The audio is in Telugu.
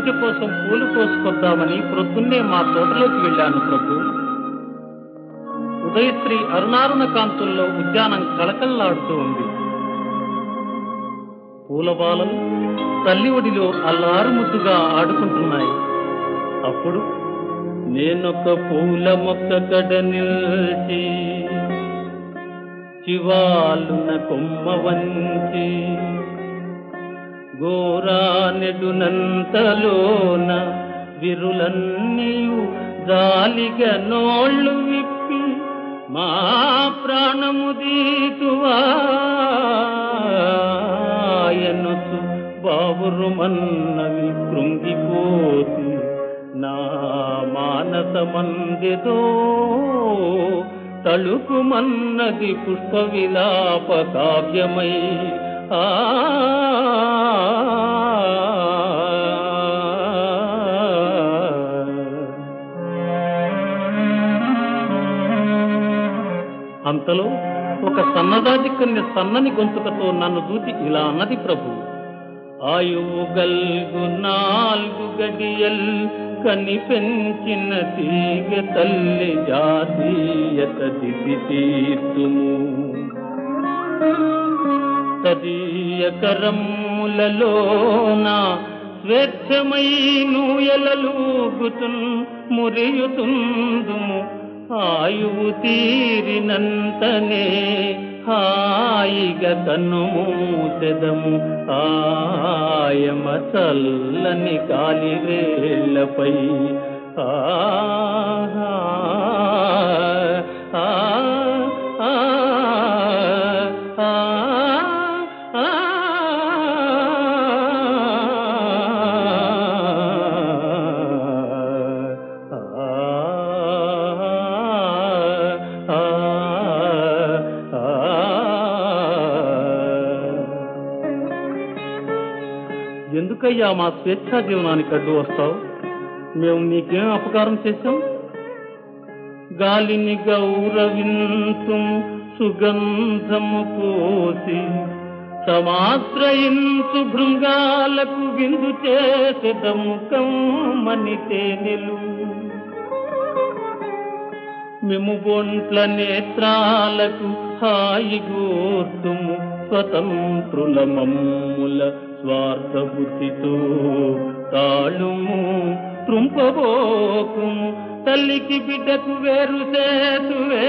కోసం పూలు కోసుకొద్దామని ప్రొద్దున్నే మా తోటలోకి వెళ్ళాను ప్రభు. ఉదయశ్రీ అరుణారుణ కాంతుల్లో ఉద్యానం కళకళలాడుతూ ఉంది. పూలబాలలు తల్లి ఒడిలో అల్లారు ముద్దుగా ఆడుకుంటున్నాయి. అప్పుడు నేనొక పూల మొక్క కడ నిల్చి చివాలున కొమ్మ వంచి గోరానెడునంతలోన విరులన్నీయు గాలిగ నోళ్ళు విప్పి మా ప్రాణము దీతువాయనసు బావురుమన్నవి కృంగిపోతి నా మానస మందిదో తళుకుమన్నది పుష్ప విలాప కావ్యమై అంతలో ఒక సన్నదాజి కన్య సన్నని గొంతుకతో నన్ను చూచి ఇలా అన్నది ప్రభు ఆయువు గల్గు నాలుగు గడియల్ కని పెంచిన తీగ తల్లి జాతీయత దిసి తీర్చుము తదీయ కరములలోన స్వేచ్ఛమై నూయలూగుతున్ మురియుతుందుము. ఆయువు తీరినంతనే హాయిగా కన్నుమూసెదము ఆయమ చల్లని కాలి వేళ్ళపై ఆ ఆ, ఎందుకయ్యా మా స్వేచ్ఛా జీవనానికి అడ్డు వస్తావు? మేము నీకేం అపకారం చేశాం? గాలిని గౌరవింతు సుగంధము పోసి సమాశ్రయించు భృంగాలకు విందు చేసెదము కమ్మని మేము బొంట్ల నేత్రాలకు హాయి గోతుము స్వతంత్రుల మమ్ముల స్వార్థబుద్ధితో తాళుము త్రుంపబోకుము. తల్లికి బిడ్డకు వేరు సేతువే